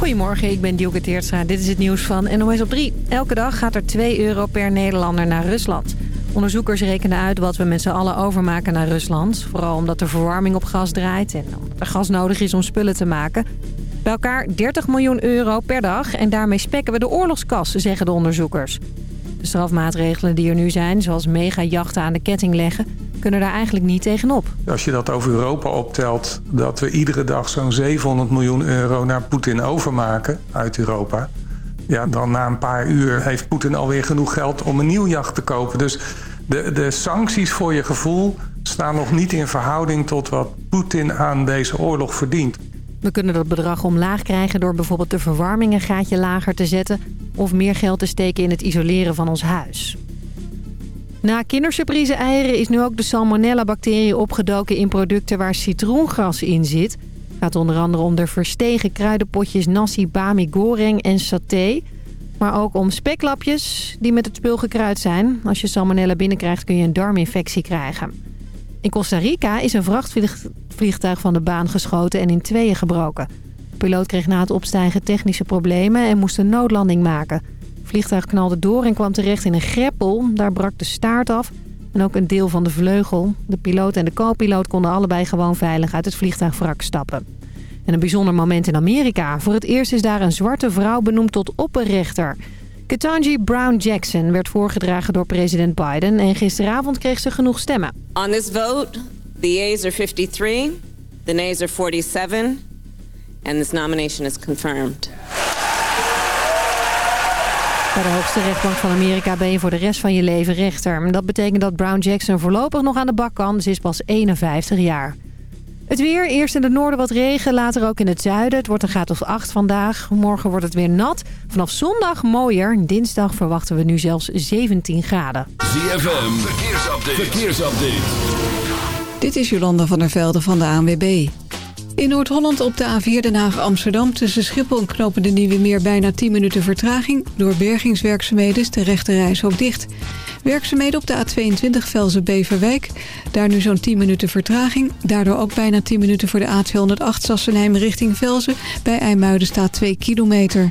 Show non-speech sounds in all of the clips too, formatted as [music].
Goedemorgen, ik ben Dielke Teertstra. Dit is het nieuws van NOS op 3. Elke dag gaat er 2 euro per Nederlander naar Rusland. Onderzoekers rekenen uit wat we met z'n allen overmaken naar Rusland. Vooral omdat de verwarming op gas draait en er gas nodig is om spullen te maken. Bij elkaar 30 miljoen euro per dag en daarmee spekken we de oorlogskas, zeggen de onderzoekers. De strafmaatregelen die er nu zijn, zoals megajachten aan de ketting leggen kunnen daar eigenlijk niet tegenop. Als je dat over Europa optelt, dat we iedere dag zo'n 700 miljoen euro naar Poetin overmaken uit Europa. Ja, dan na een paar uur heeft Poetin alweer genoeg geld om een nieuw jacht te kopen. Dus de, de sancties voor je gevoel staan nog niet in verhouding tot wat Poetin aan deze oorlog verdient. We kunnen dat bedrag omlaag krijgen door bijvoorbeeld de verwarming een gaatje lager te zetten... of meer geld te steken in het isoleren van ons huis. Na kindersurprise eieren is nu ook de salmonella-bacterie opgedoken in producten waar citroengras in zit. Het gaat onder andere om de verstegen kruidenpotjes nasi, bami, goreng en saté. Maar ook om speklapjes die met het spul gekruid zijn. Als je salmonella binnenkrijgt kun je een darminfectie krijgen. In Costa Rica is een vrachtvliegtuig van de baan geschoten en in tweeën gebroken. De piloot kreeg na het opstijgen technische problemen en moest een noodlanding maken vliegtuig knalde door en kwam terecht in een greppel. Daar brak de staart af en ook een deel van de vleugel. De piloot en de co-piloot konden allebei gewoon veilig uit het vliegtuigwrak stappen. En een bijzonder moment in Amerika. Voor het eerst is daar een zwarte vrouw benoemd tot opperrechter. Ketanji Brown Jackson werd voorgedragen door president Biden... en gisteravond kreeg ze genoeg stemmen. On this vote, the yeas are 53, the nays are 47... and this nomination is confirmed. Bij de hoogste rechtbank van Amerika ben je voor de rest van je leven rechter. Dat betekent dat Brown Jackson voorlopig nog aan de bak kan. Ze is pas 51 jaar. Het weer, eerst in het noorden wat regen, later ook in het zuiden. Het wordt een graad of 8 vandaag. Morgen wordt het weer nat. Vanaf zondag mooier. Dinsdag verwachten we nu zelfs 17 graden. ZFM, verkeersupdate. verkeersupdate. Dit is Jolanda van der Velde van de ANWB. In Noord-Holland op de A4 Den Haag-Amsterdam... tussen Schiphol en Knopen de Nieuwe Meer bijna 10 minuten vertraging. Door bergingswerkzaamheden is de rechte reis ook dicht. Werkzaamheden op de A22 Velzen-Beverwijk. Daar nu zo'n 10 minuten vertraging. Daardoor ook bijna 10 minuten voor de A208 Sassenheim richting Velzen. Bij IJmuiden staat 2 kilometer.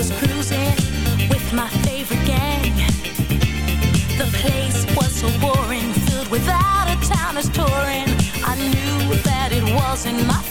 was cruising with my favorite gang. The place was so boring, filled without a town touring. I knew that it wasn't my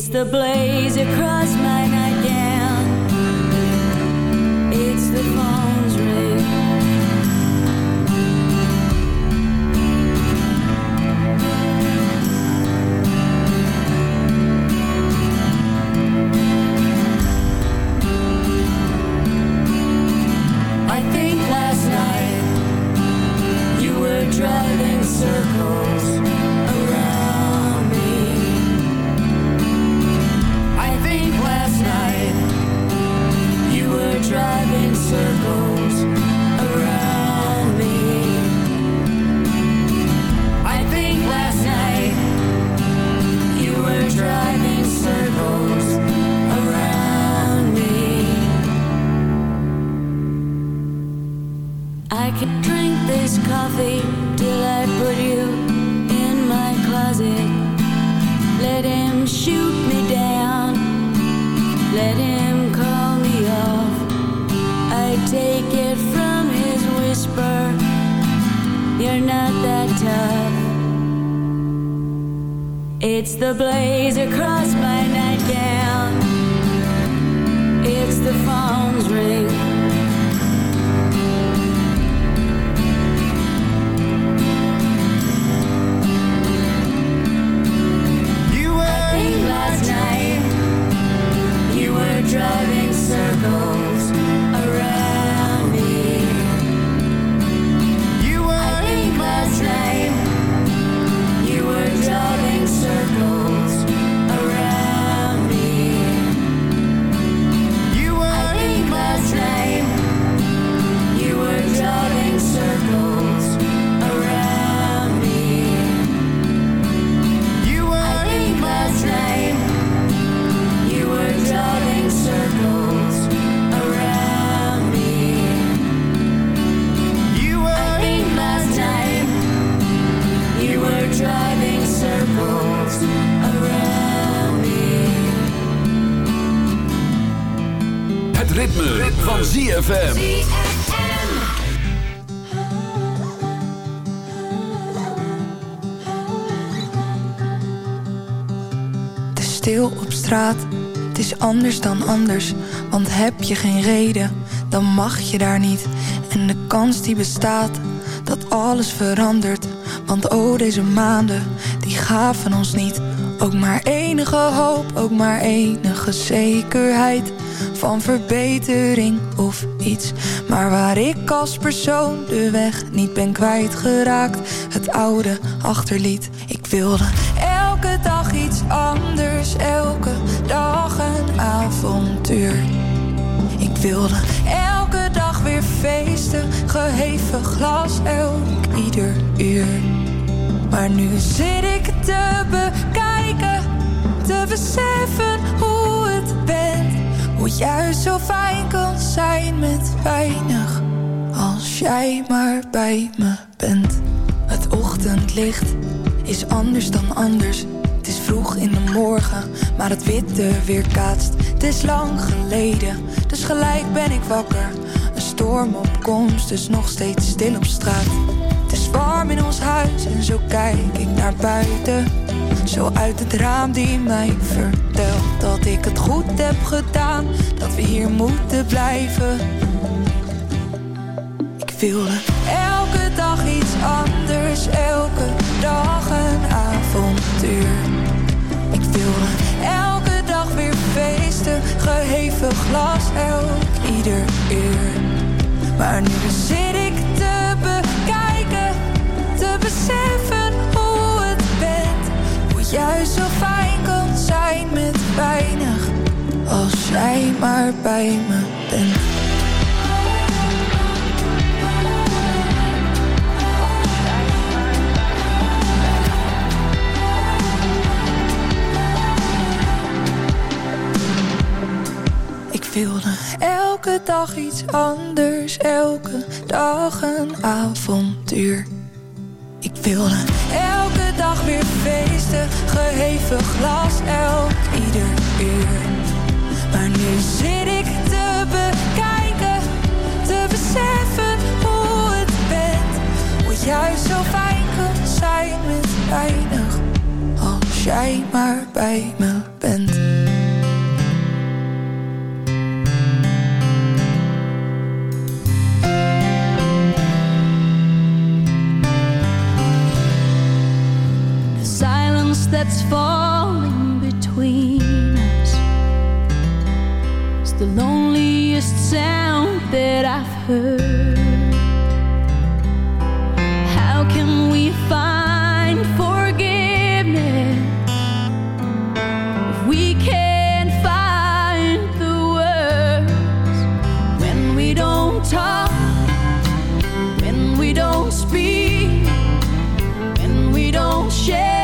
It's the blaze across my ZFM. Het stil op straat, het is anders dan anders. Want heb je geen reden, dan mag je daar niet. En de kans die bestaat, dat alles verandert. Want oh, deze maanden, die gaven ons niet. Ook maar enige hoop, ook maar enige zekerheid van verbetering of iets. Maar waar ik als persoon de weg niet ben kwijtgeraakt, het oude achterliet. Ik wilde elke dag iets anders, elke dag een avontuur. Ik wilde elke dag weer feesten, geheven glas elk ieder uur. Maar nu zit ik te bekijken, te beseffen. Hoe juist zo fijn kan zijn met weinig, als jij maar bij me bent. Het ochtendlicht is anders dan anders. Het is vroeg in de morgen, maar het witte weerkaatst. Het is lang geleden, dus gelijk ben ik wakker. Een storm op komst, dus nog steeds stil op straat. Het is warm in ons huis en zo kijk ik naar buiten. Zo uit het raam die mij vertelt dat ik het goed heb gedaan. Dat we hier moeten blijven. Ik wilde elke dag iets anders, elke dag een avontuur. Ik wilde elke dag weer feesten, geheven glas elk ieder uur. Maar nu zit Juist zo fijn kan zijn met weinig, als jij maar bij me bent. Ik wilde elke dag iets anders, elke dag een avontuur. Ik wilde elke dag weer feesten, geheven glas elk ieder uur. Maar nu zit ik te bekijken, te beseffen hoe het bent. Hoe juist zo fijn kan zijn met weinig, als jij maar bij me bent. That's falling between us It's the loneliest sound that I've heard. How can we find forgiveness if we can't find the words when we don't talk, when we don't speak? when we don't share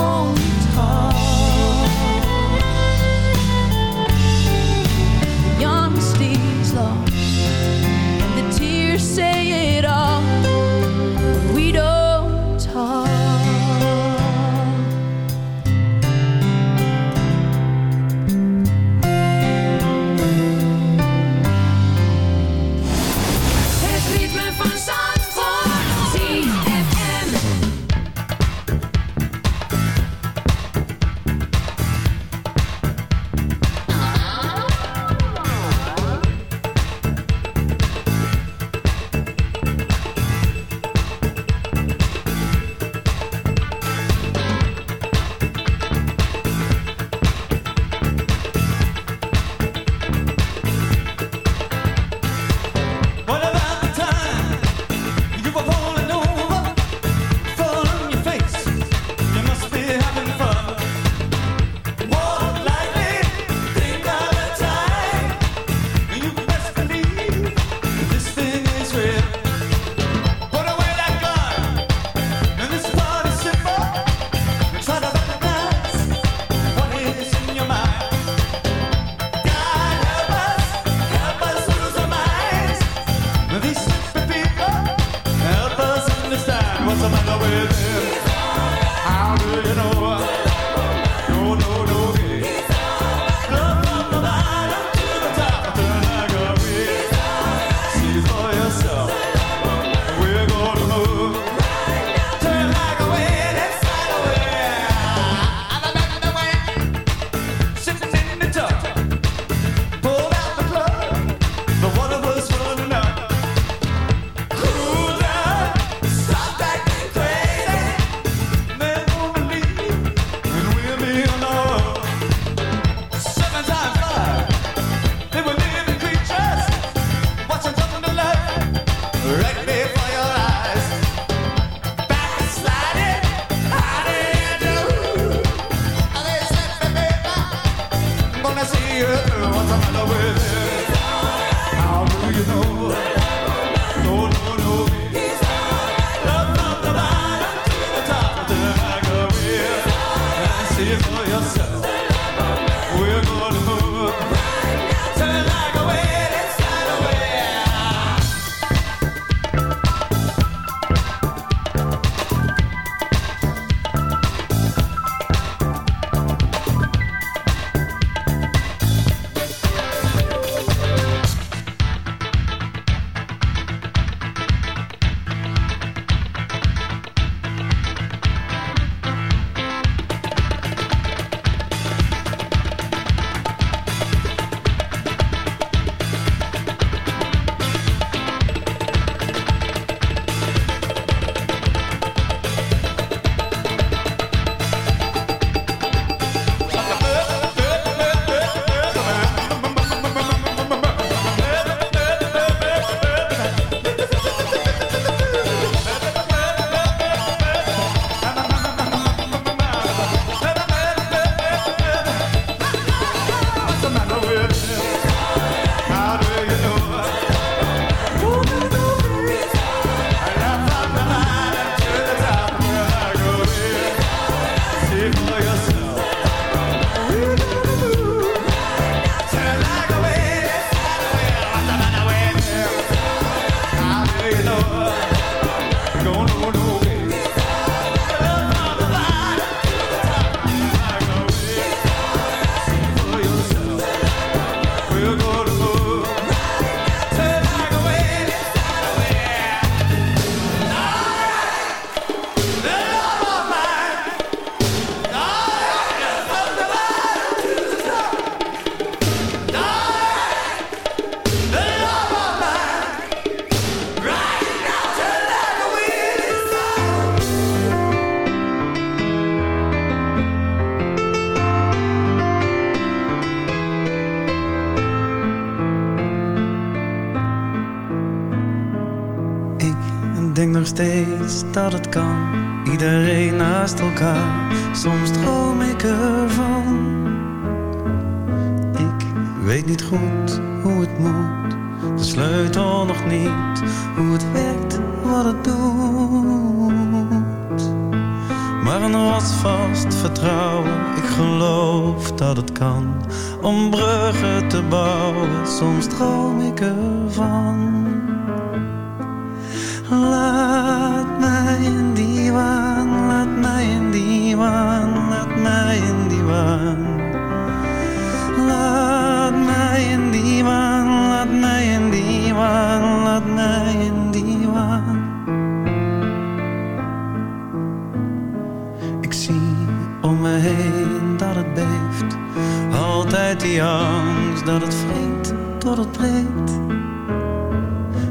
home.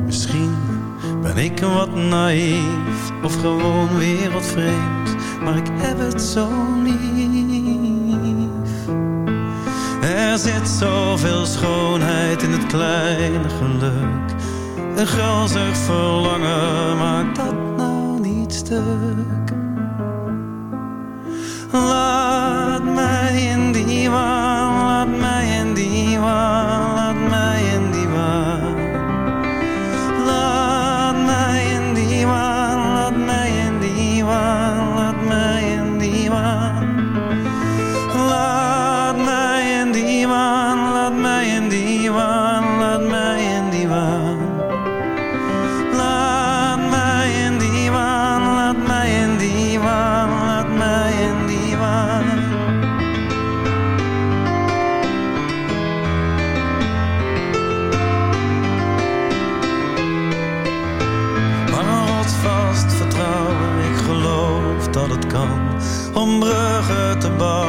Misschien ben ik wat naïef of gewoon wereldvreemd, maar ik heb het zo lief. Er zit zoveel schoonheid in het kleine geluk. Een gulzig verlangen maakt dat nou niet stuk. Laat mij in die waan, laat mij in die waan. above.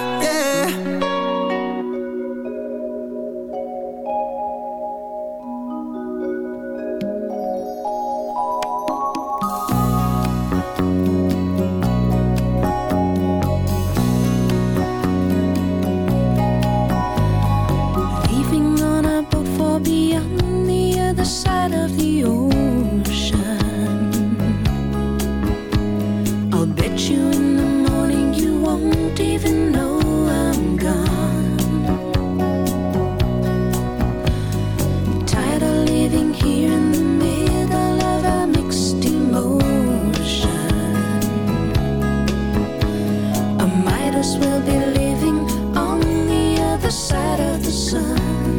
we'll be living on the other side of the sun.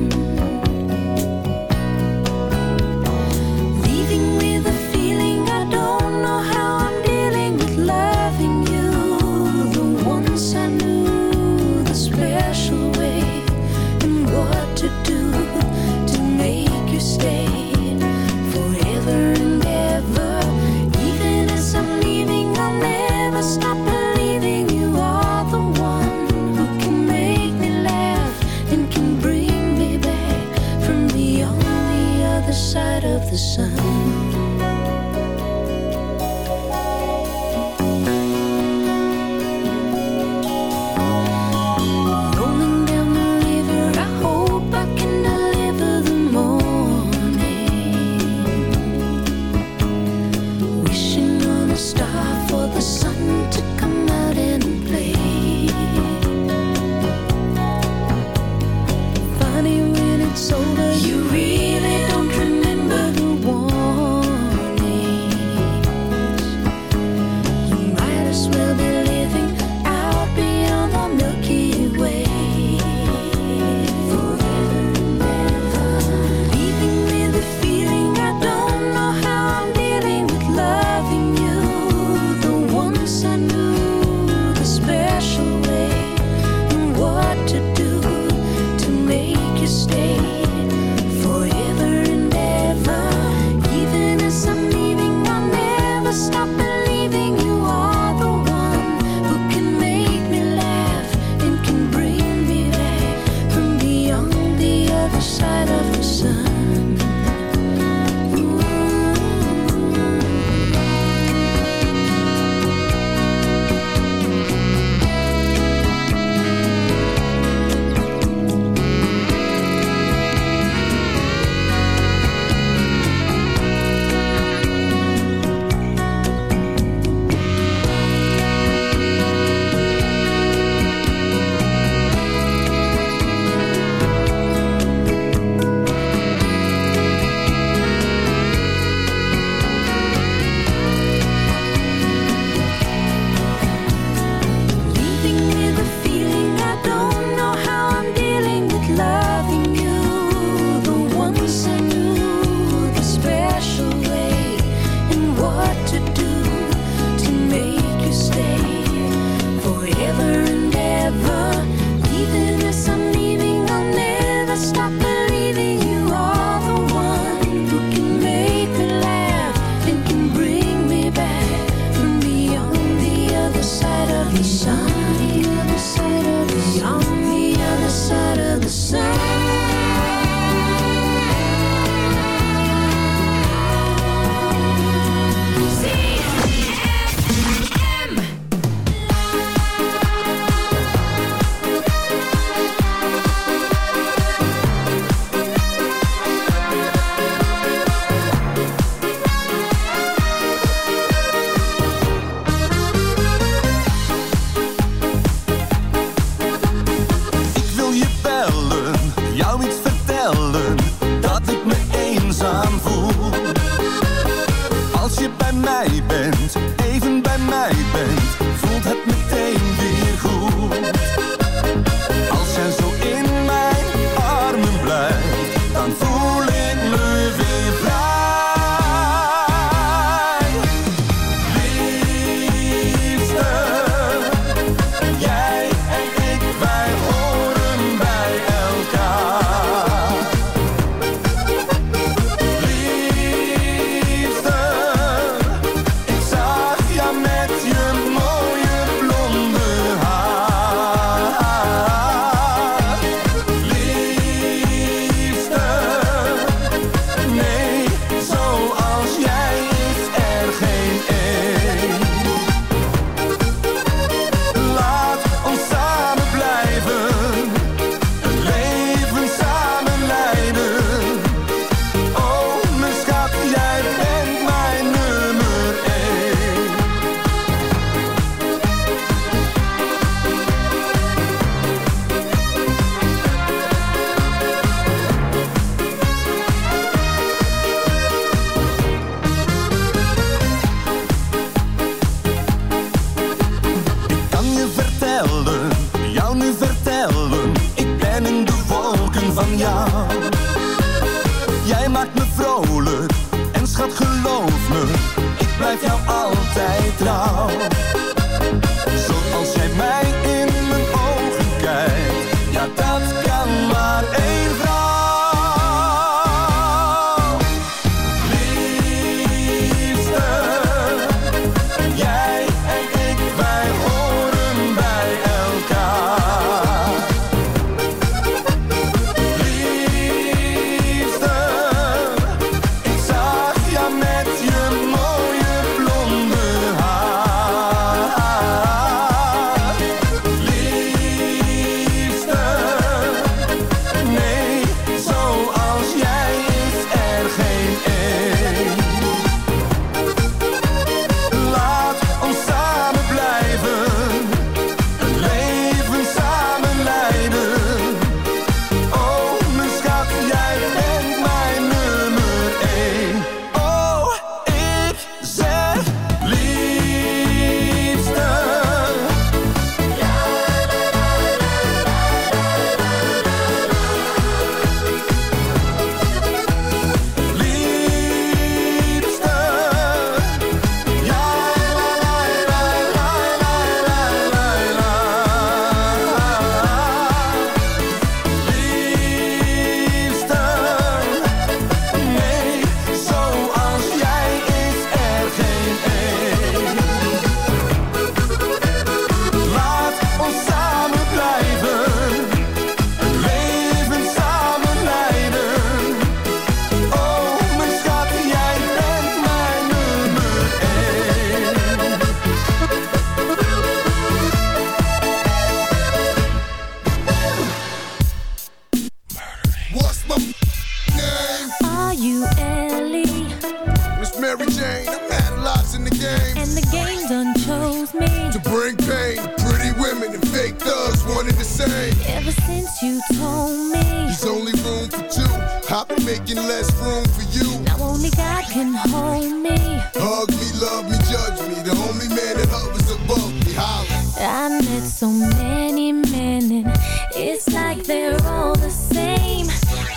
So many men and it's like they're all the same.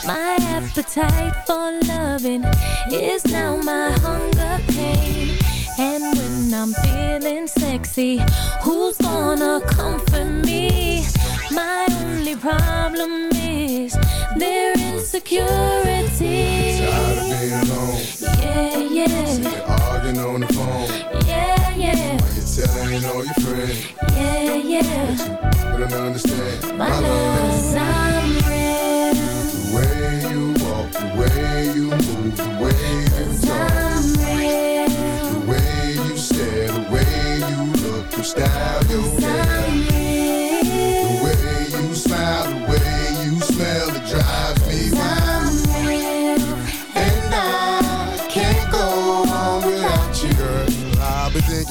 My appetite for loving is now my hunger pain. And when I'm feeling sexy, who's gonna comfort me? My only problem is their insecurity. Tired of being alone. Yeah, yeah, Arguing on the phone. Why you telling all your friends? yeah, yeah. But I don't understand. My love's I'm real. The way you walk, the way you move, the way you talk, I'm real. the way you stare, the way you look, your style, your hair,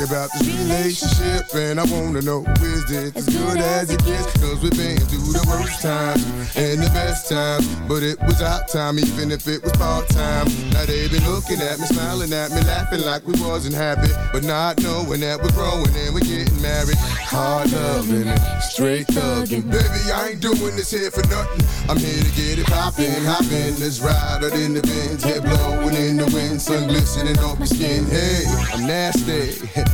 about this relationship, and I wanna know is it as good as it gets? Cause we've been through the worst times and the best times, but it was our time, even if it was part time. Now they been looking at me, smiling at me, laughing like we wasn't happy, but not knowing that we're growing and we're getting married. Hard loving straight thugging. Baby, I ain't doing this here for nothing. I'm here to get it poppin', hoppin'. Let's ride out in the Benz, head blowing in the wind, sun glistening off your skin. Hey, I'm nasty, [laughs]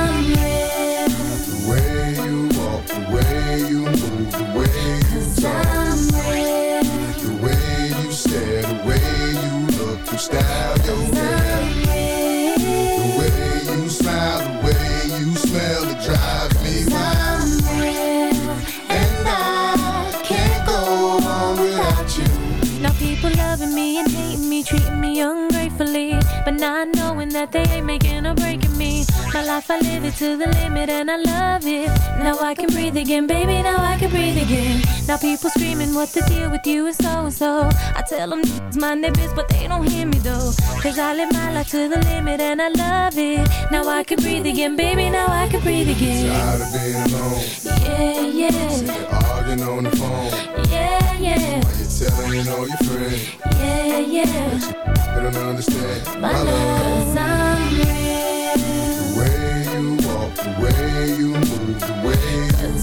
Loving me and hating me, treating me ungratefully, but not knowing that they ain't making or breaking me. My life I live it to the limit and I love it. Now I can breathe again, baby. Now I can breathe again. Now people screaming, what the deal with you and so and so. I tell them it's mind their biz, but they don't hear me though. Cause I live my life to the limit and I love it. Now I can breathe again, baby. Now I can breathe again. Tired of being alone, Yeah, yeah, arguing on the phone. yeah, yeah, telling all your friends? yeah, yeah. They don't understand. My love's I'm real. The way you walk, the way you move, the way you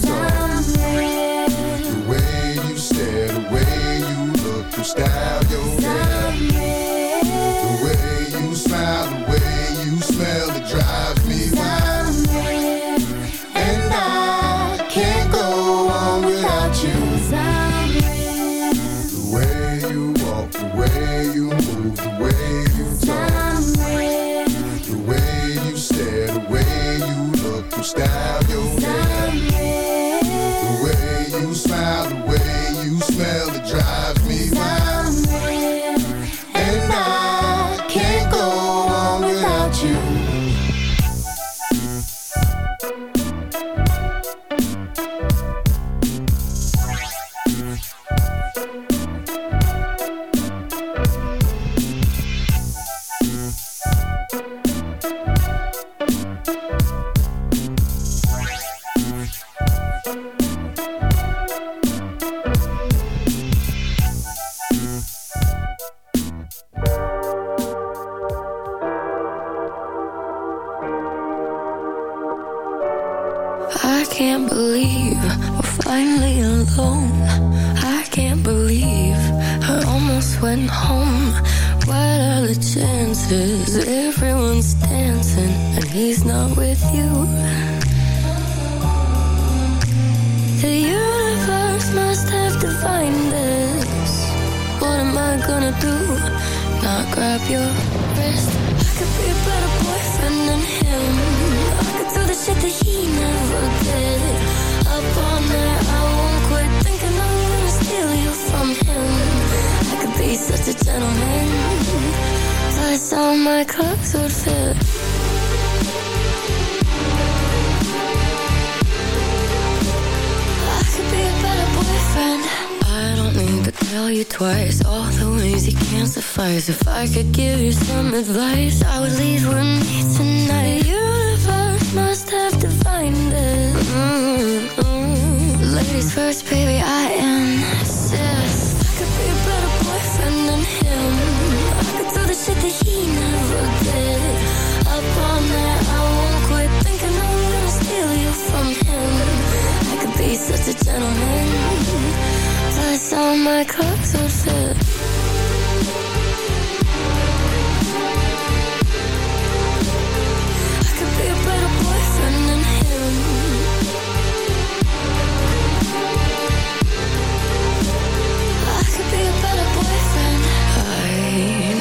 can't believe we're finally alone. I can't believe I almost went home. What are the chances? Everyone's dancing and he's not with you. The universe must have defined this. What am I gonna do? Not grab your wrist. I could be a better. I do that he never did. Up all night, I won't quit thinking I'm gonna you from him. I could be such a gentleman. Plus, all my clothes would fit. I could be a better boyfriend. I don't need to tell you twice all the ways you can't suffice. If I could give you some advice, I would leave with me tonight. The words, baby, I insist. I could be a better boyfriend than him. I could do the shit that he never did. Up on that, I won't quit thinking I'm gonna steal you from him. I could be such a gentleman. Plus, all my clothes would fit.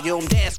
Volume, dance,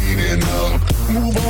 eating up. Move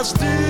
I still